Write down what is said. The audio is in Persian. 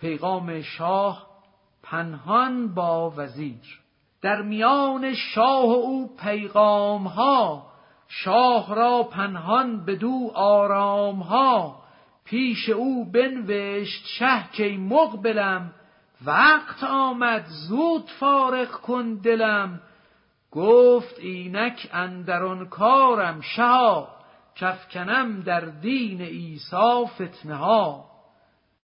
پیغام شاه پنهان با وزیر. در میان شاه و او پیغام ها شاه را پنهان بدو آرام ها پیش او بنوشت شه که مقبلم وقت آمد زود فارغ کن دلم. گفت اینک اندرون کارم شها کفکنم در دین عیسی فتنه ها.